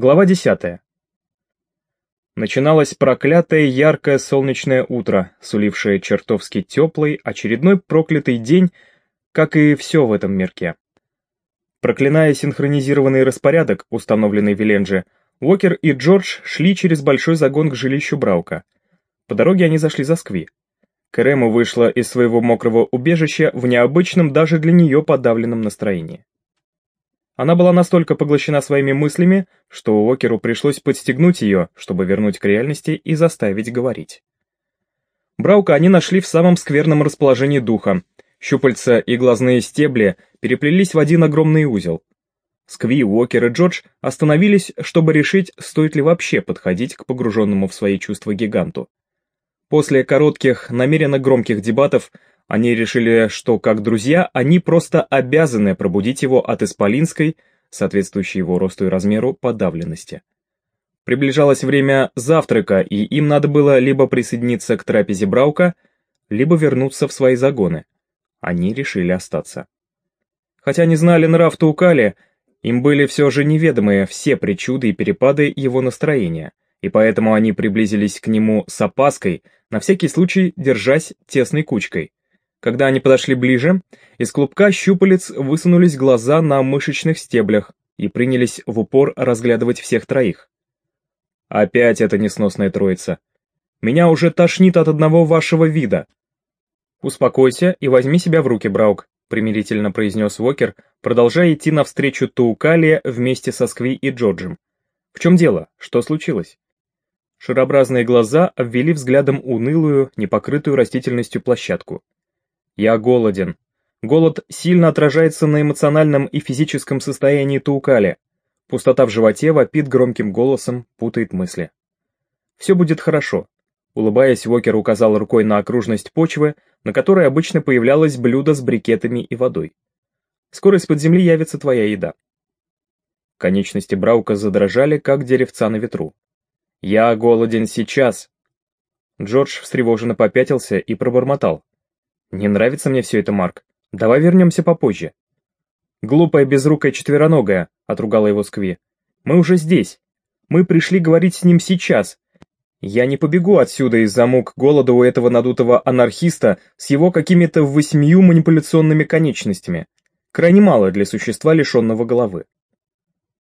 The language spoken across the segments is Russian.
Глава 10. Начиналось проклятое яркое солнечное утро, сулившее чертовски теплый, очередной проклятый день, как и все в этом мирке. Проклиная синхронизированный распорядок, установленный в Виленже, Уокер и Джордж шли через большой загон к жилищу Браука. По дороге они зашли за Скви. Кэрему вышла из своего мокрого убежища в необычном даже для нее подавленном настроении. Она была настолько поглощена своими мыслями, что Уокеру пришлось подстегнуть ее, чтобы вернуть к реальности и заставить говорить. Браука они нашли в самом скверном расположении духа. Щупальца и глазные стебли переплелись в один огромный узел. Скви, Уокер и Джордж остановились, чтобы решить, стоит ли вообще подходить к погруженному в свои чувства гиганту. После коротких, намеренно громких дебатов они решили, что как друзья они просто обязаны пробудить его от исполинской, соответствующей его росту и размеру, подавленности. Приближалось время завтрака, и им надо было либо присоединиться к трапезе Браука, либо вернуться в свои загоны. Они решили остаться. Хотя не знали нрав Таукали, им были все же неведомы все причуды и перепады его настроения, и поэтому они приблизились к нему с опаской, на всякий случай держась тесной кучкой. Когда они подошли ближе, из клубка щупалец высунулись глаза на мышечных стеблях и принялись в упор разглядывать всех троих. Опять эта несносная троица. Меня уже тошнит от одного вашего вида. Успокойся и возьми себя в руки, Браук, примирительно произнес Уокер, продолжая идти навстречу Таукалия вместе со Скви и Джорджем. В чем дело? Что случилось? Шарообразные глаза обвели взглядом унылую, непокрытую растительностью площадку. Я голоден. Голод сильно отражается на эмоциональном и физическом состоянии Таукали. Пустота в животе вопит громким голосом, путает мысли. Все будет хорошо. Улыбаясь, Уокер указал рукой на окружность почвы, на которой обычно появлялось блюдо с брикетами и водой. Скоро из-под земли явится твоя еда. Конечности Браука задрожали, как деревца на ветру. «Я голоден сейчас!» Джордж встревоженно попятился и пробормотал. «Не нравится мне все это, Марк. Давай вернемся попозже». «Глупая безрукая четвероногая», — отругала его Скви. «Мы уже здесь. Мы пришли говорить с ним сейчас. Я не побегу отсюда из-за мук голода у этого надутого анархиста с его какими-то восьмию манипуляционными конечностями. Крайне мало для существа, лишенного головы».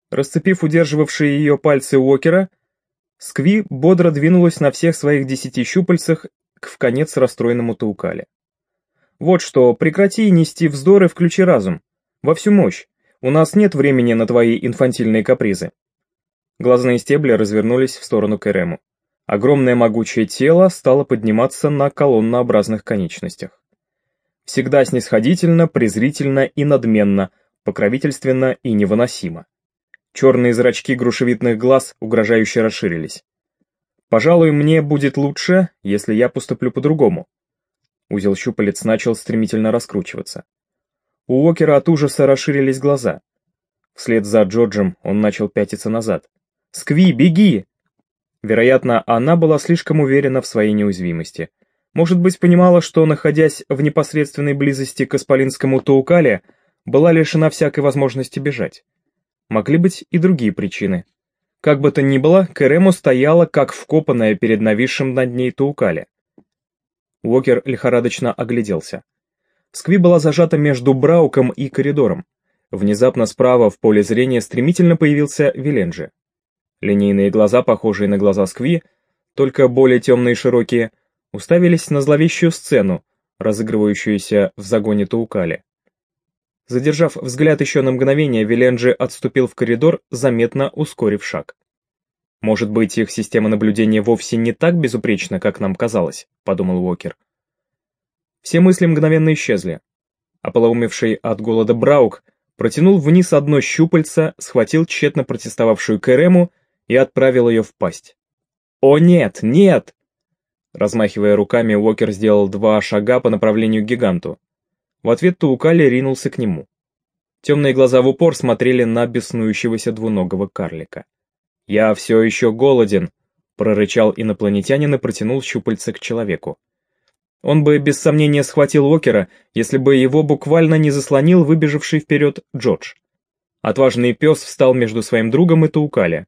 Расцепив удерживавшие ее пальцы Уокера, Скви бодро двинулась на всех своих десяти щупальцах к в конец расстроенному Таукале. Вот что, прекрати нести вздоры, включи разум. Во всю мощь. У нас нет времени на твои инфантильные капризы. Глазные стебли развернулись в сторону Керему. Огромное могучее тело стало подниматься на колоннообразных конечностях. Всегда снисходительно, презрительно и надменно, покровительственно и невыносимо. Черные зрачки грушевидных глаз угрожающе расширились. «Пожалуй, мне будет лучше, если я поступлю по-другому», Узел щупалец начал стремительно раскручиваться. У Уокера от ужаса расширились глаза. Вслед за Джорджем он начал пятиться назад. «Скви, беги!» Вероятно, она была слишком уверена в своей неуязвимости. Может быть, понимала, что, находясь в непосредственной близости к Исполинскому Таукале, была лишена всякой возможности бежать. Могли быть и другие причины. Как бы то ни было, Керему стояла как вкопанная перед нависшим над ней Таукале. Уокер лихорадочно огляделся. Скви была зажата между Брауком и коридором. Внезапно справа в поле зрения стремительно появился Виленджи. Линейные глаза, похожие на глаза Скви, только более темные и широкие, уставились на зловещую сцену, разыгрывающуюся в загоне Таукали. Задержав взгляд еще на мгновение, Виленджи отступил в коридор, заметно ускорив шаг. Может быть, их система наблюдения вовсе не так безупречна, как нам казалось, подумал Уокер. Все мысли мгновенно исчезли. Ополоумевший от голода Браук протянул вниз одно щупальце, схватил тщетно протестовавшую Кэрему и отправил ее в пасть. «О нет, нет!» Размахивая руками, Уокер сделал два шага по направлению к гиганту. В ответ Таукали ринулся к нему. Темные глаза в упор смотрели на беснующегося двуногого карлика. «Я все еще голоден», — прорычал инопланетянин и протянул щупальце к человеку. Он бы без сомнения схватил Уокера, если бы его буквально не заслонил выбежавший вперед Джордж. Отважный пес встал между своим другом и Таукали.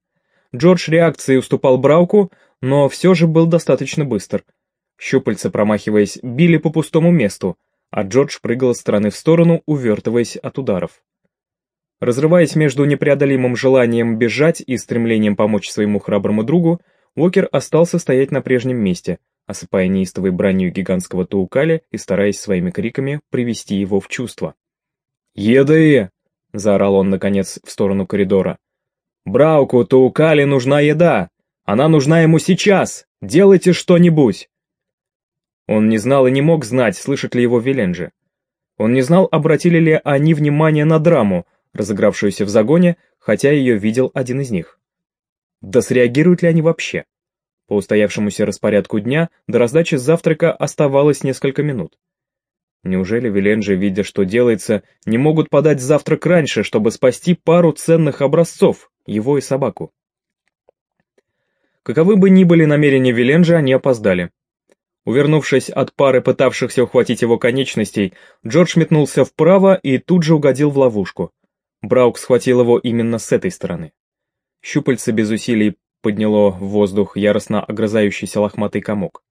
Джордж реакции уступал Брауку, но все же был достаточно быстр. Щупальца, промахиваясь, били по пустому месту, а Джордж прыгал с стороны в сторону, увертываясь от ударов. Разрываясь между непреодолимым желанием бежать и стремлением помочь своему храброму другу, Уокер остался стоять на прежнем месте, осыпая неистовой бранью гигантского Таукаля и стараясь своими криками привести его в чувство. «Еды!» — заорал он, наконец, в сторону коридора. «Брауку Таукали нужна еда! Она нужна ему сейчас! Делайте что-нибудь!» Он не знал и не мог знать, слышат ли его Виленджи. Он не знал, обратили ли они внимание на драму, разыгравшуюся в загоне, хотя ее видел один из них. Да среагируют ли они вообще? По устоявшемуся распорядку дня до раздачи завтрака оставалось несколько минут. Неужели Виленджи, видя, что делается, не могут подать завтрак раньше, чтобы спасти пару ценных образцов, его и собаку? Каковы бы ни были намерения Виленджи, они опоздали. Увернувшись от пары пытавшихся ухватить его конечностей, Джордж метнулся вправо и тут же угодил в ловушку. Браук схватил его именно с этой стороны. Щупальце без усилий подняло в воздух яростно огрызающийся лохматый комок.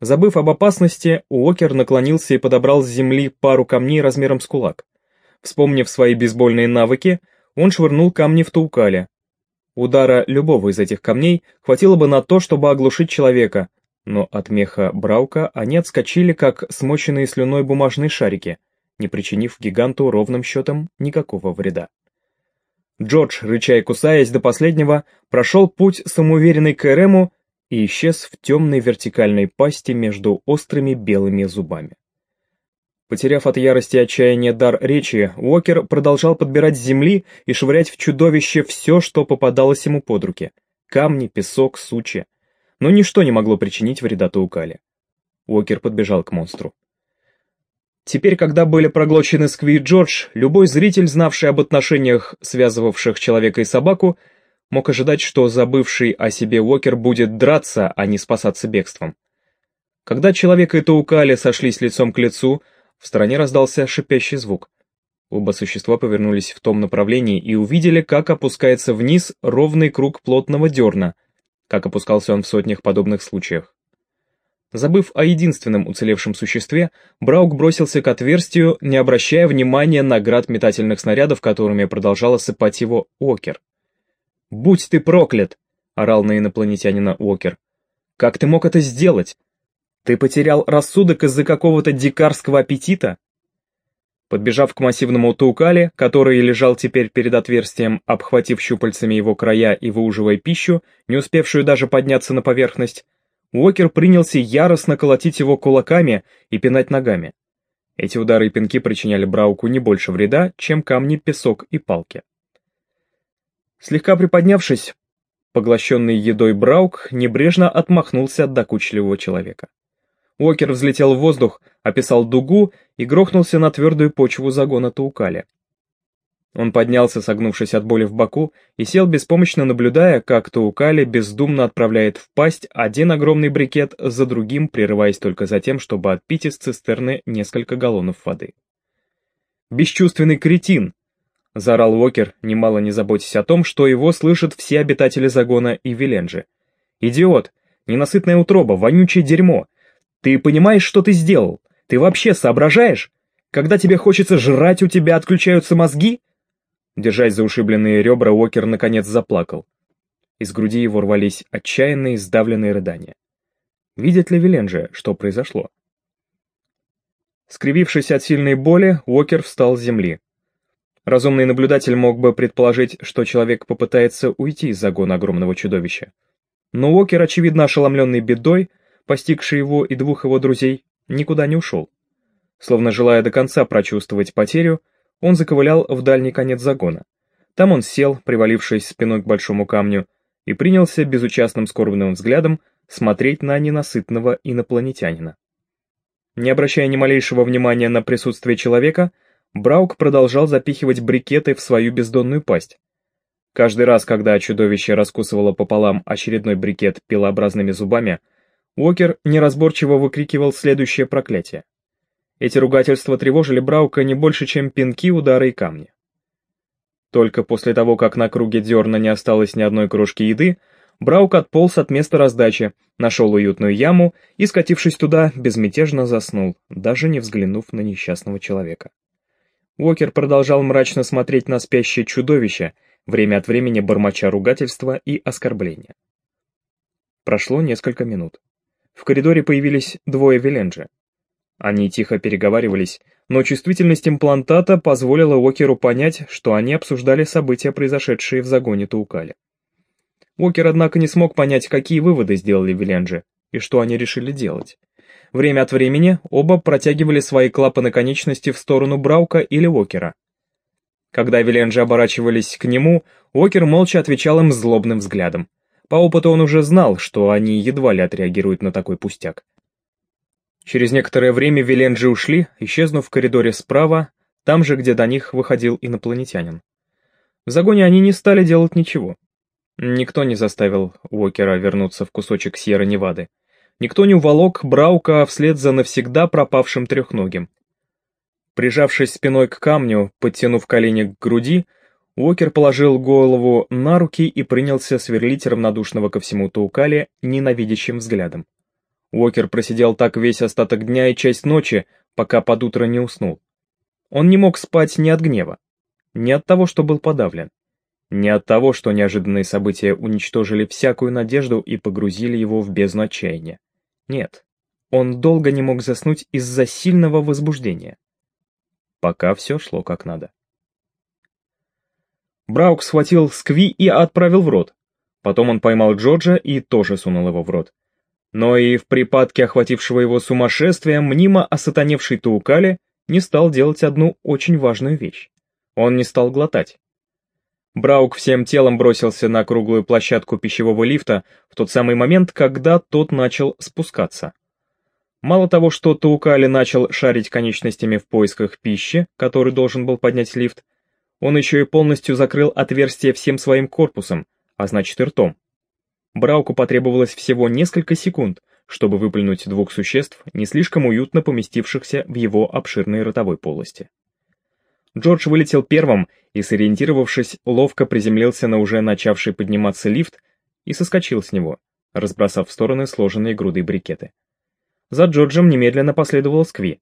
Забыв об опасности, Уокер наклонился и подобрал с земли пару камней размером с кулак. Вспомнив свои бейсбольные навыки, он швырнул камни в Таукале. Удара любого из этих камней хватило бы на то, чтобы оглушить человека, но от меха Браука они отскочили, как смоченные слюной бумажные шарики, не причинив гиганту ровным счетом никакого вреда. Джордж, рыча и кусаясь до последнего, прошел путь самоуверенный к Эрему и исчез в темной вертикальной пасти между острыми белыми зубами. Потеряв от ярости и отчаяния дар речи, Уокер продолжал подбирать с земли и швырять в чудовище все, что попадалось ему под руки. Камни, песок, сучья. Но ничто не могло причинить вреда Таукале. Уокер подбежал к монстру. Теперь, когда были проглочены Скви и Джордж, любой зритель, знавший об отношениях, связывавших человека и собаку, мог ожидать, что забывший о себе Уокер будет драться, а не спасаться бегством. Когда человек и Таукали сошлись лицом к лицу, в стороне раздался шипящий звук. Оба существа повернулись в том направлении и увидели, как опускается вниз ровный круг плотного дерна, как опускался он в сотнях подобных случаях. Забыв о единственном уцелевшем существе, Браук бросился к отверстию, не обращая внимания на град метательных снарядов, которыми продолжал осыпать его Окер. «Будь ты проклят!» — орал на инопланетянина Окер. «Как ты мог это сделать? Ты потерял рассудок из-за какого-то дикарского аппетита?» Подбежав к массивному Таукале, который лежал теперь перед отверстием, обхватив щупальцами его края и выуживая пищу, не успевшую даже подняться на поверхность, Уокер принялся яростно колотить его кулаками и пинать ногами. Эти удары и пинки причиняли Брауку не больше вреда, чем камни, песок и палки. Слегка приподнявшись, поглощенный едой Браук небрежно отмахнулся от докучливого человека. Уокер взлетел в воздух, описал дугу и грохнулся на твердую почву загона Таукали. Он поднялся, согнувшись от боли в боку, и сел беспомощно наблюдая, как Таукали бездумно отправляет в пасть один огромный брикет за другим, прерываясь только за тем, чтобы отпить из цистерны несколько галлонов воды. «Бесчувственный кретин!» — заорал Уокер, немало не заботясь о том, что его слышат все обитатели загона и Виленджи. «Идиот! Ненасытная утроба, вонючее дерьмо! Ты понимаешь, что ты сделал? Ты вообще соображаешь? Когда тебе хочется жрать, у тебя отключаются мозги?» Держась за ушибленные ребра, Уокер наконец заплакал. Из груди его рвались отчаянные, сдавленные рыдания. Видит ли Виленджи, что произошло? Скривившись от сильной боли, Уокер встал с земли. Разумный наблюдатель мог бы предположить, что человек попытается уйти из загона огромного чудовища. Но Уокер, очевидно ошеломленный бедой, постигший его и двух его друзей, никуда не ушел. Словно желая до конца прочувствовать потерю, он заковылял в дальний конец загона. Там он сел, привалившись спиной к большому камню, и принялся безучастным скорбным взглядом смотреть на ненасытного инопланетянина. Не обращая ни малейшего внимания на присутствие человека, Браук продолжал запихивать брикеты в свою бездонную пасть. Каждый раз, когда чудовище раскусывало пополам очередной брикет пилообразными зубами, Уокер неразборчиво выкрикивал следующее проклятие. Эти ругательства тревожили Браука не больше, чем пинки, удары и камни. Только после того, как на круге дерна не осталось ни одной крошки еды, Браук отполз от места раздачи, нашел уютную яму и, скатившись туда, безмятежно заснул, даже не взглянув на несчастного человека. Уокер продолжал мрачно смотреть на спящее чудовище, время от времени бормоча ругательства и оскорбления. Прошло несколько минут. В коридоре появились двое Веленджи. Они тихо переговаривались, но чувствительность имплантата позволила Уокеру понять, что они обсуждали события, произошедшие в загоне Таукали. Уокер, однако, не смог понять, какие выводы сделали Виленджи и что они решили делать. Время от времени оба протягивали свои клапаны конечности в сторону Браука или Уокера. Когда Виленджи оборачивались к нему, Уокер молча отвечал им злобным взглядом. По опыту он уже знал, что они едва ли отреагируют на такой пустяк. Через некоторое время Виленджи ушли, исчезнув в коридоре справа, там же, где до них выходил инопланетянин. В загоне они не стали делать ничего. Никто не заставил Уокера вернуться в кусочек Сьерра-Невады. Никто не уволок Браука вслед за навсегда пропавшим трехногим. Прижавшись спиной к камню, подтянув колени к груди, Уокер положил голову на руки и принялся сверлить равнодушного ко всему Таукали ненавидящим взглядом. Уокер просидел так весь остаток дня и часть ночи, пока под утро не уснул. Он не мог спать ни от гнева, ни от того, что был подавлен. Не от того, что неожиданные события уничтожили всякую надежду и погрузили его в бездну. Нет, он долго не мог заснуть из-за сильного возбуждения. Пока все шло как надо. Браук схватил скви и отправил в рот. Потом он поймал Джорджа и тоже сунул его в рот. Но и в припадке охватившего его сумасшествия мнимо осатаневший Таукали не стал делать одну очень важную вещь. Он не стал глотать. Браук всем телом бросился на круглую площадку пищевого лифта в тот самый момент, когда тот начал спускаться. Мало того, что Таукали начал шарить конечностями в поисках пищи, который должен был поднять лифт, он еще и полностью закрыл отверстие всем своим корпусом, а значит и ртом. Брауку потребовалось всего несколько секунд, чтобы выплюнуть двух существ, не слишком уютно поместившихся в его обширной ротовой полости. Джордж вылетел первым и, сориентировавшись, ловко приземлился на уже начавший подниматься лифт и соскочил с него, разбросав в стороны сложенные груды брикеты. За Джорджем немедленно последовал Скви.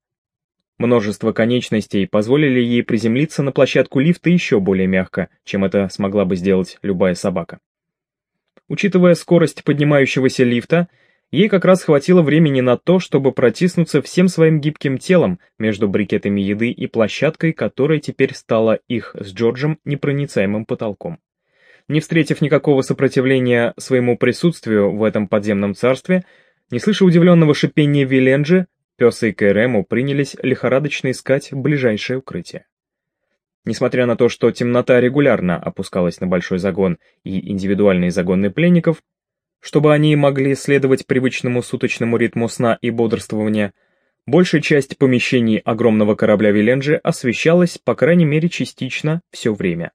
Множество конечностей позволили ей приземлиться на площадку лифта еще более мягко, чем это смогла бы сделать любая собака. Учитывая скорость поднимающегося лифта, Ей как раз хватило времени на то, чтобы протиснуться всем своим гибким телом между брикетами еды и площадкой, которая теперь стала их с Джорджем непроницаемым потолком. Не встретив никакого сопротивления своему присутствию в этом подземном царстве, не слыша удивленного шипения Виленджи, пес и Кэрему принялись лихорадочно искать ближайшее укрытие. Несмотря на то, что темнота регулярно опускалась на большой загон и индивидуальные загоны пленников, чтобы они могли следовать привычному суточному ритму сна и бодрствования, большая часть помещений огромного корабля Виленджи освещалась, по крайней мере, частично все время.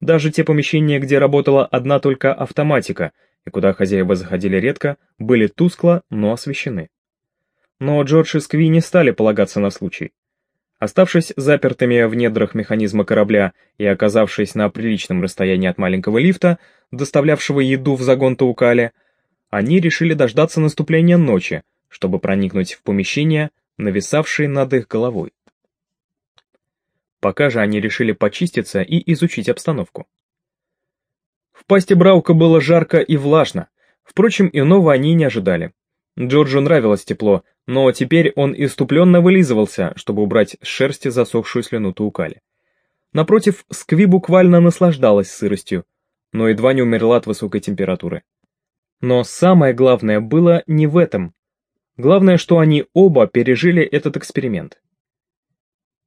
Даже те помещения, где работала одна только автоматика, и куда хозяева заходили редко, были тускло, но освещены. Но Джордж и Скви не стали полагаться на случай. Оставшись запертыми в недрах механизма корабля и оказавшись на приличном расстоянии от маленького лифта, доставлявшего еду в загон Таукали, они решили дождаться наступления ночи, чтобы проникнуть в помещение, нависавшее над их головой. Пока же они решили почиститься и изучить обстановку. В пасти Браука было жарко и влажно, впрочем, иного они не ожидали. Джорджу нравилось тепло, но теперь он иступленно вылизывался, чтобы убрать с шерсти засохшую слюну Таукали. Напротив, Скви буквально наслаждалась сыростью, но едва не умерла от высокой температуры. Но самое главное было не в этом. Главное, что они оба пережили этот эксперимент.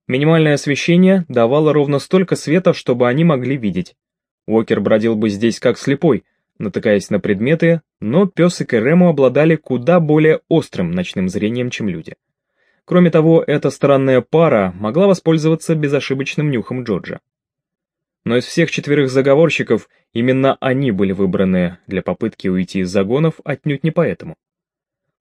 Минимальное освещение давало ровно столько света, чтобы они могли видеть. Уокер бродил бы здесь как слепой, натыкаясь на предметы, но пес и Керему обладали куда более острым ночным зрением, чем люди. Кроме того, эта странная пара могла воспользоваться безошибочным нюхом Джорджа. Но из всех четверых заговорщиков именно они были выбраны для попытки уйти из загонов отнюдь не поэтому.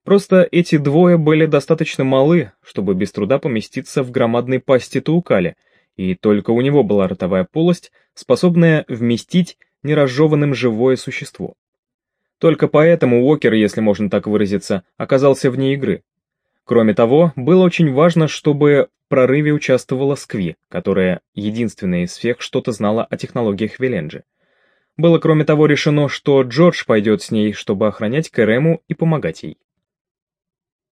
Просто эти двое были достаточно малы, чтобы без труда поместиться в громадной пасти Таукали, и только у него была ротовая полость, способная вместить неразжеванным живое существо. Только поэтому Уокер, если можно так выразиться, оказался вне игры. Кроме того, было очень важно, чтобы в прорыве участвовала Скви, которая единственная из всех что-то знала о технологиях Виленджи. Было кроме того решено, что Джордж пойдет с ней, чтобы охранять Кэрему и помогать ей.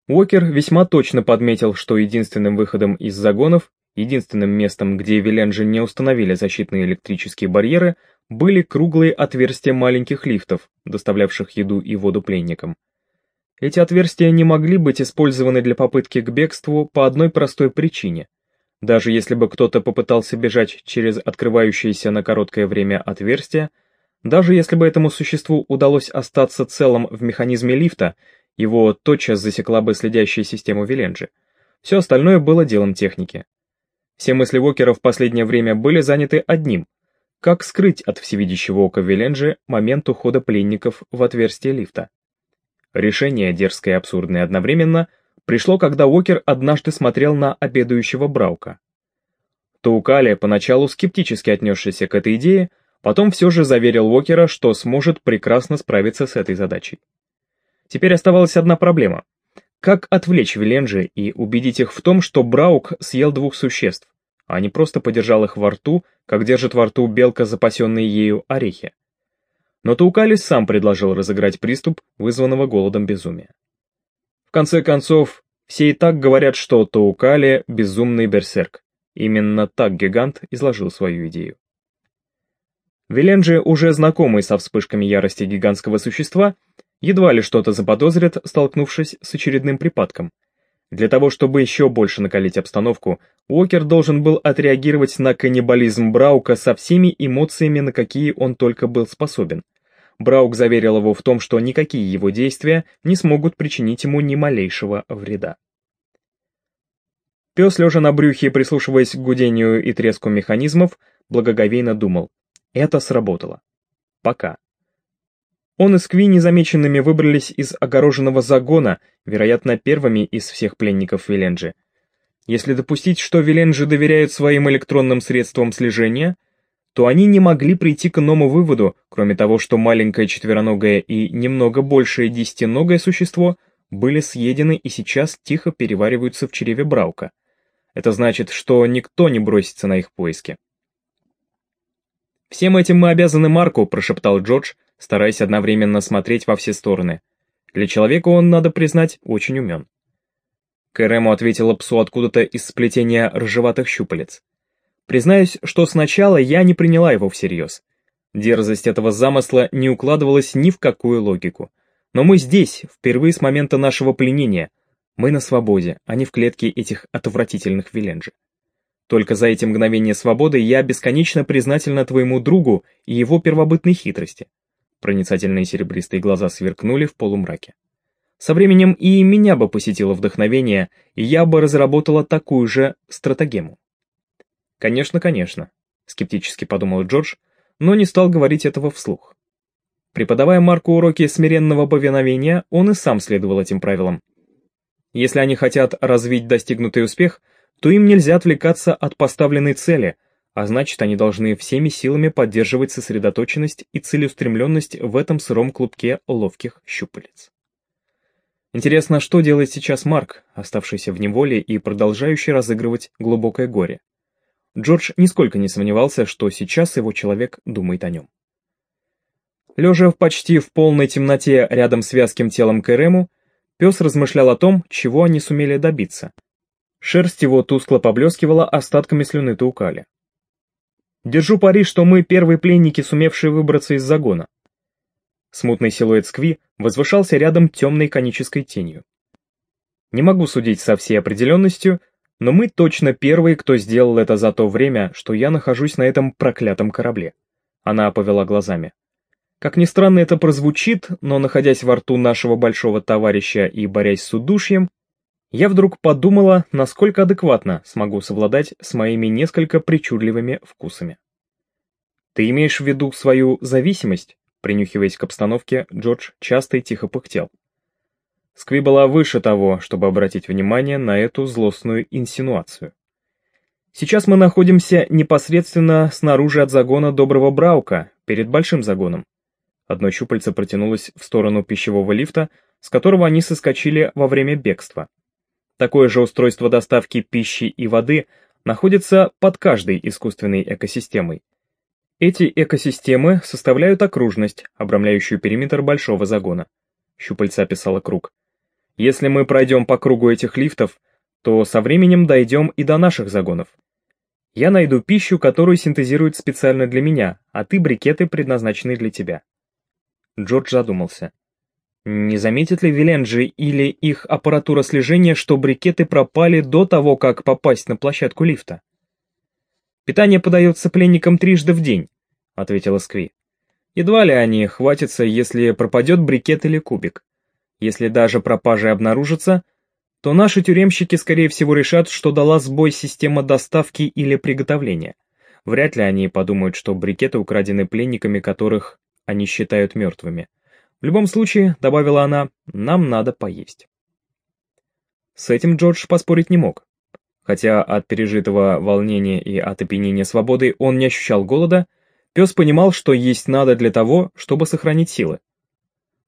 Уокер весьма точно подметил, что единственным выходом из загонов, единственным местом, где Виленджи не установили защитные электрические барьеры, были круглые отверстия маленьких лифтов, доставлявших еду и воду пленникам. Эти отверстия не могли быть использованы для попытки к бегству по одной простой причине. Даже если бы кто-то попытался бежать через открывающееся на короткое время отверстие, даже если бы этому существу удалось остаться целым в механизме лифта, его тотчас засекла бы следящая система Виленджи. Все остальное было делом техники. Все мысли Уокера в последнее время были заняты одним — как скрыть от всевидящего ока Виленджи момент ухода пленников в отверстие лифта. Решение, дерзкое и абсурдное одновременно, пришло, когда Уокер однажды смотрел на обедающего Браука. Таукали, поначалу скептически отнесшийся к этой идее, потом все же заверил Уокера, что сможет прекрасно справиться с этой задачей. Теперь оставалась одна проблема. Как отвлечь Виленджи и убедить их в том, что Браук съел двух существ, а не просто подержал их во рту, как держит во рту белка запасенные ею орехи. Но Таукалис сам предложил разыграть приступ, вызванного голодом безумия. В конце концов, все и так говорят, что Таукали — безумный берсерк. Именно так гигант изложил свою идею. Виленджи, уже знакомый со вспышками ярости гигантского существа, едва ли что-то заподозрит, столкнувшись с очередным припадком. Для того, чтобы еще больше накалить обстановку, Уокер должен был отреагировать на каннибализм Браука со всеми эмоциями, на какие он только был способен. Браук заверил его в том, что никакие его действия не смогут причинить ему ни малейшего вреда. Пес, лежа на брюхе, прислушиваясь к гудению и треску механизмов, благоговейно думал. Это сработало. Пока. Он и Скви незамеченными выбрались из огороженного загона, вероятно, первыми из всех пленников Виленджи. Если допустить, что Виленджи доверяют своим электронным средствам слежения, то они не могли прийти к иному выводу, кроме того, что маленькое четвероногое и немного большее десятиногое существо были съедены и сейчас тихо перевариваются в чреве Браука. Это значит, что никто не бросится на их поиски. «Всем этим мы обязаны Марку», — прошептал Джордж, стараясь одновременно смотреть во все стороны. Для человека он, надо признать, очень умен. Кэрему ответила псу откуда-то из сплетения ржеватых щупалец. Признаюсь, что сначала я не приняла его всерьез. Дерзость этого замысла не укладывалась ни в какую логику. Но мы здесь, впервые с момента нашего пленения. Мы на свободе, а не в клетке этих отвратительных виленджи. Только за эти мгновения свободы я бесконечно признательна твоему другу и его первобытной хитрости. Проницательные серебристые глаза сверкнули в полумраке. Со временем и меня бы посетило вдохновение, и я бы разработала такую же стратегему. Конечно, конечно, скептически подумал Джордж, но не стал говорить этого вслух. Преподавая Марку уроки смиренного повиновения, он и сам следовал этим правилам. Если они хотят развить достигнутый успех, то им нельзя отвлекаться от поставленной цели, а значит, они должны всеми силами поддерживать сосредоточенность и целеустремленность в этом сыром клубке ловких щупалец. Интересно, что делает сейчас Марк, оставшийся в неволе и продолжающий разыгрывать глубокое горе. Джордж нисколько не сомневался, что сейчас его человек думает о нем. Лежа почти в полной темноте рядом с вязким телом Кэрему, пес размышлял о том, чего они сумели добиться. Шерсть его тускло поблескивала остатками слюны Таукали. «Держу пари, что мы первые пленники, сумевшие выбраться из загона», Смутный силуэт Скви возвышался рядом темной конической тенью. Не могу судить со всей определенностью, но мы точно первые, кто сделал это за то время, что я нахожусь на этом проклятом корабле. Она повела глазами. Как ни странно это прозвучит, но находясь во рту нашего большого товарища и борясь с удушьем, я вдруг подумала, насколько адекватно смогу совладать с моими несколько причудливыми вкусами. Ты имеешь в виду свою зависимость? Принюхиваясь к обстановке, Джордж часто и тихо пыхтел. Скви была выше того, чтобы обратить внимание на эту злостную инсинуацию. Сейчас мы находимся непосредственно снаружи от загона Доброго Браука, перед большим загоном. Одно щупальце протянулось в сторону пищевого лифта, с которого они соскочили во время бегства. Такое же устройство доставки пищи и воды находится под каждой искусственной экосистемой. Эти экосистемы составляют окружность, обрамляющую периметр большого загона. Щупальца описала круг. Если мы пройдем по кругу этих лифтов, то со временем дойдем и до наших загонов. Я найду пищу, которую синтезируют специально для меня, а ты брикеты, предназначенные для тебя. Джордж задумался. Не заметит ли Виленджи или их аппаратура слежения, что брикеты пропали до того, как попасть на площадку лифта? «Питание подается пленникам трижды в день», — ответила Скви. «Едва ли они хватятся, если пропадет брикет или кубик. Если даже пропажи обнаружатся, то наши тюремщики, скорее всего, решат, что дала сбой система доставки или приготовления. Вряд ли они подумают, что брикеты украдены пленниками, которых они считают мертвыми. В любом случае, добавила она, нам надо поесть. С этим Джордж поспорить не мог. Хотя от пережитого волнения и от опьянения свободы он не ощущал голода, пес понимал, что есть надо для того, чтобы сохранить силы.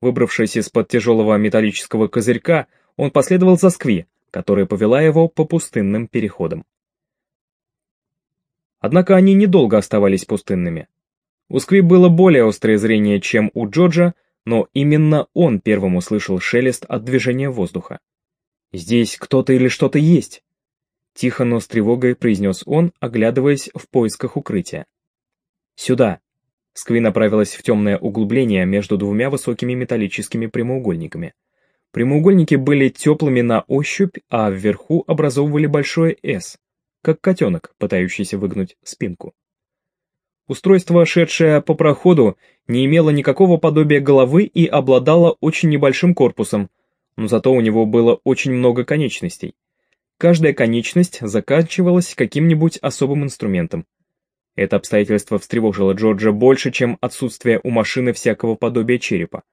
Выбравшись из-под тяжелого металлического козырька, он последовал за Скви, которая повела его по пустынным переходам. Однако они недолго оставались пустынными. У Скви было более острое зрение, чем у Джорджа, но именно он первым услышал шелест от движения воздуха. «Здесь кто-то или что-то есть!» Тихо, но с тревогой произнес он, оглядываясь в поисках укрытия. «Сюда!» Скви направилась в темное углубление между двумя высокими металлическими прямоугольниками. Прямоугольники были теплыми на ощупь, а вверху образовывали большое «С», как котенок, пытающийся выгнуть спинку. Устройство, шедшее по проходу, не имело никакого подобия головы и обладало очень небольшим корпусом, но зато у него было очень много конечностей. Каждая конечность заканчивалась каким-нибудь особым инструментом. Это обстоятельство встревожило Джорджа больше, чем отсутствие у машины всякого подобия черепа.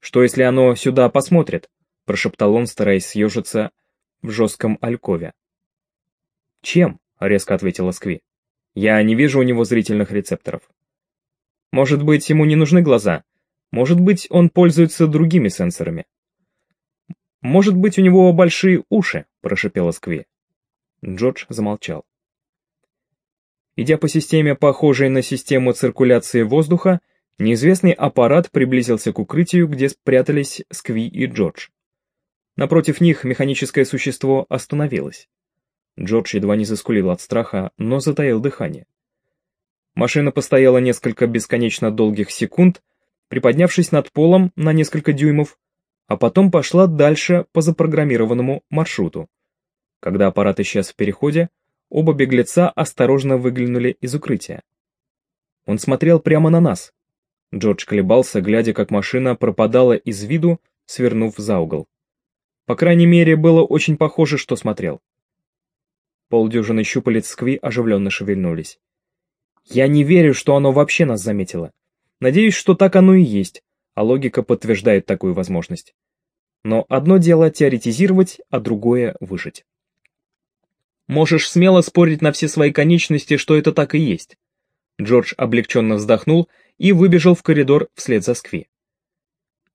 «Что, если оно сюда посмотрит?» — прошептал он, стараясь съежиться в жестком алькове. «Чем?» — резко ответила Скви. Я не вижу у него зрительных рецепторов. Может быть, ему не нужны глаза. Может быть, он пользуется другими сенсорами. Может быть, у него большие уши, прошипела Скви. Джордж замолчал. Идя по системе, похожей на систему циркуляции воздуха, неизвестный аппарат приблизился к укрытию, где спрятались Скви и Джордж. Напротив них механическое существо остановилось. Джордж едва не заскулил от страха, но затаил дыхание. Машина постояла несколько бесконечно долгих секунд, приподнявшись над полом на несколько дюймов, а потом пошла дальше по запрограммированному маршруту. Когда аппарат исчез в переходе, оба беглеца осторожно выглянули из укрытия. Он смотрел прямо на нас. Джордж колебался, глядя, как машина пропадала из виду, свернув за угол. По крайней мере, было очень похоже, что смотрел. Полдюжины щупалец скви оживленно шевельнулись. «Я не верю, что оно вообще нас заметило. Надеюсь, что так оно и есть, а логика подтверждает такую возможность. Но одно дело теоретизировать, а другое — выжить. Можешь смело спорить на все свои конечности, что это так и есть. Джордж облегченно вздохнул и выбежал в коридор вслед за Скви.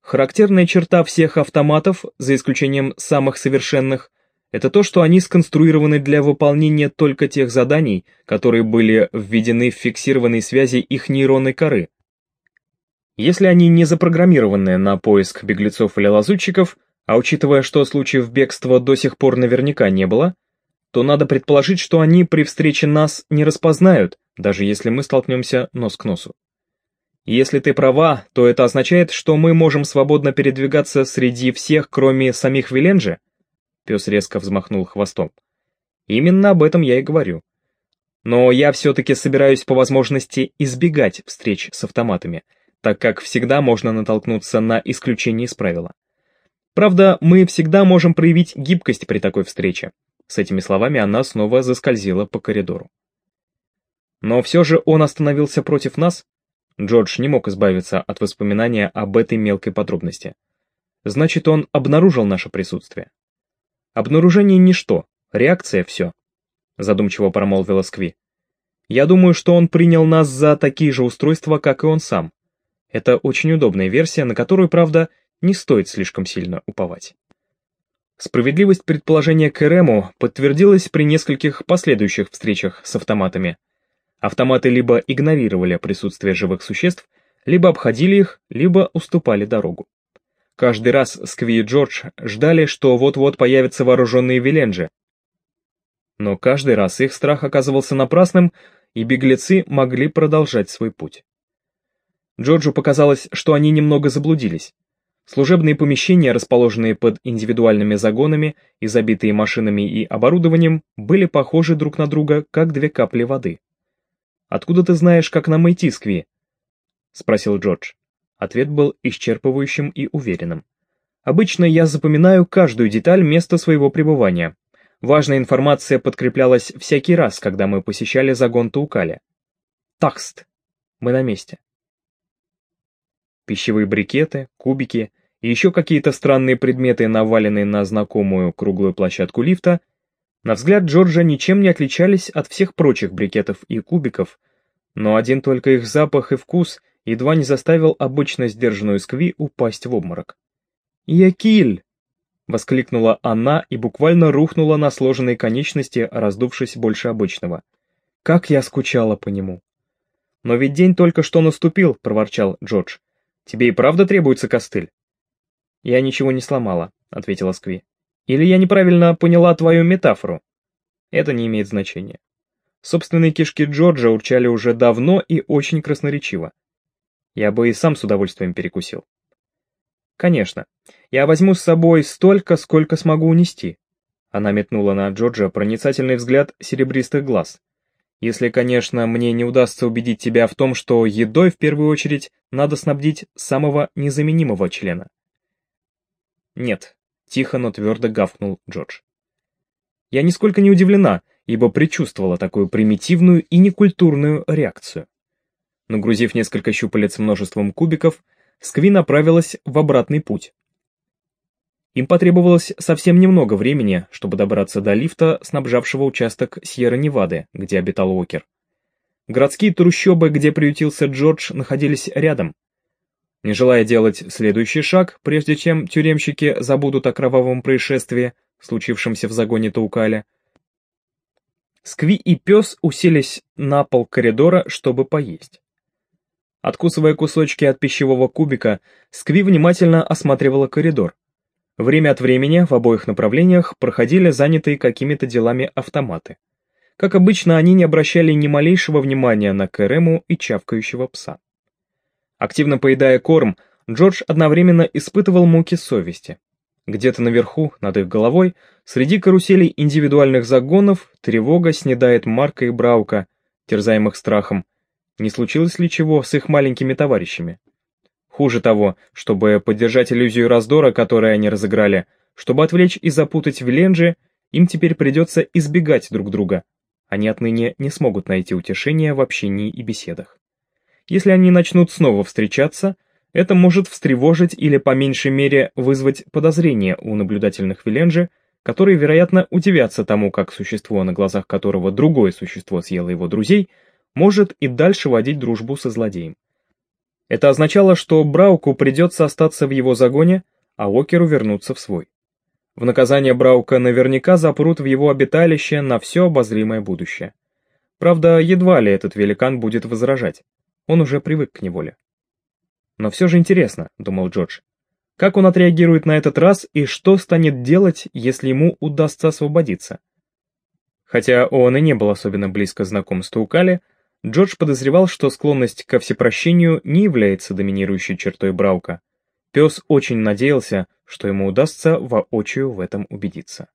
Характерная черта всех автоматов, за исключением самых совершенных, это то, что они сконструированы для выполнения только тех заданий, которые были введены в фиксированные связи их нейронной коры. Если они не запрограммированы на поиск беглецов или лазутчиков, а учитывая, что случаев бегства до сих пор наверняка не было, то надо предположить, что они при встрече нас не распознают, даже если мы столкнемся нос к носу. Если ты права, то это означает, что мы можем свободно передвигаться среди всех, кроме самих Виленджи, Пес резко взмахнул хвостом. Именно об этом я и говорю. Но я все-таки собираюсь по возможности избегать встреч с автоматами, так как всегда можно натолкнуться на исключение из правила. Правда, мы всегда можем проявить гибкость при такой встрече. С этими словами она снова заскользила по коридору. Но все же он остановился против нас. Джордж не мог избавиться от воспоминания об этой мелкой подробности. Значит, он обнаружил наше присутствие. Обнаружение — ничто, реакция — все. задумчиво промолвила Скви. «Я думаю, что он принял нас за такие же устройства, как и он сам. Это очень удобная версия, на которую, правда, не стоит слишком сильно уповать». Справедливость предположения Кэрему подтвердилась при нескольких последующих встречах с автоматами. Автоматы либо игнорировали присутствие живых существ, либо обходили их, либо уступали дорогу. Каждый раз Скви и Джордж ждали, что вот-вот появятся вооруженные Виленджи. Но каждый раз их страх оказывался напрасным, и беглецы могли продолжать свой путь. Джорджу показалось, что они немного заблудились. Служебные помещения, расположенные под индивидуальными загонами и забитые машинами и оборудованием, были похожи друг на друга, как две капли воды. «Откуда ты знаешь, как нам идти, Скви?» — спросил Джордж. Ответ был исчерпывающим и уверенным. «Обычно я запоминаю каждую деталь места своего пребывания. Важная информация подкреплялась всякий раз, когда мы посещали загон Таукаля. Такст. Мы на месте. Пищевые брикеты, кубики и еще какие-то странные предметы, наваленные на знакомую круглую площадку лифта, на взгляд Джорджа ничем не отличались от всех прочих брикетов и кубиков, но один только их запах и вкус едва не заставил обычно сдержанную скви упасть в обморок. «Якиль!» — воскликнула она и буквально рухнула на сложенные конечности, раздувшись больше обычного. «Как я скучала по нему!» «Но ведь день только что наступил», — проворчал Джордж. «Тебе и правда требуется костыль?» «Я ничего не сломала», — ответила Скви. «Или я неправильно поняла твою метафору?» «Это не имеет значения». Собственные кишки Джорджа урчали уже давно и очень красноречиво. Я бы и сам с удовольствием перекусил. Конечно, я возьму с собой столько, сколько смогу унести. Она метнула на Джорджа проницательный взгляд серебристых глаз. Если, конечно, мне не удастся убедить тебя в том, что едой в первую очередь надо снабдить самого незаменимого члена. Нет, тихо, но твердо гавкнул Джордж. Я нисколько не удивлена, ибо предчувствовала такую примитивную и некультурную реакцию. Нагрузив несколько щупалец множеством кубиков, Скви направилась в обратный путь. Им потребовалось совсем немного времени, чтобы добраться до лифта, снабжавшего участок Сьерра-Невады, где обитал Уокер. Городские трущобы, где приютился Джордж, находились рядом. Не желая делать следующий шаг, прежде чем тюремщики забудут о кровавом происшествии, случившемся в загоне Таукаля, Скви и пес уселись на пол коридора, чтобы поесть. Откусывая кусочки от пищевого кубика, Скви внимательно осматривала коридор. Время от времени в обоих направлениях проходили занятые какими-то делами автоматы. Как обычно, они не обращали ни малейшего внимания на Кэрему и чавкающего пса. Активно поедая корм, Джордж одновременно испытывал муки совести. Где-то наверху, над их головой, среди каруселей индивидуальных загонов, тревога снедает Марка и Браука, терзаемых страхом, не случилось ли чего с их маленькими товарищами. Хуже того, чтобы поддержать иллюзию раздора, которую они разыграли, чтобы отвлечь и запутать Виленджи, им теперь придется избегать друг друга. Они отныне не смогут найти утешения в общении и беседах. Если они начнут снова встречаться, это может встревожить или по меньшей мере вызвать подозрения у наблюдательных Виленджи, которые, вероятно, удивятся тому, как существо, на глазах которого другое существо съело его друзей, может и дальше водить дружбу со злодеем. Это означало, что Брауку придется остаться в его загоне, а Уокеру вернуться в свой. В наказание Браука наверняка запрут в его обиталище на все обозримое будущее. Правда, едва ли этот великан будет возражать. Он уже привык к неволе. Но все же интересно, думал Джордж. Как он отреагирует на этот раз и что станет делать, если ему удастся освободиться? Хотя он и не был особенно близко знаком с Таукали, Джордж подозревал, что склонность ко всепрощению не является доминирующей чертой Браука. Пес очень надеялся, что ему удастся воочию в этом убедиться.